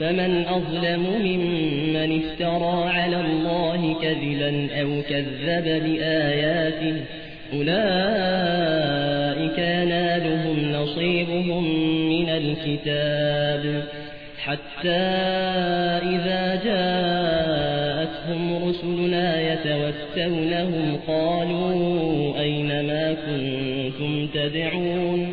فمن أظلم ممن افترى على الله كذبا أو كذب بآياته أولئك ينالهم نصيبهم من الكتاب. حتى إذا جاءتهم رسلنا يتوفونهم قالوا أين ما كنتم تدعون؟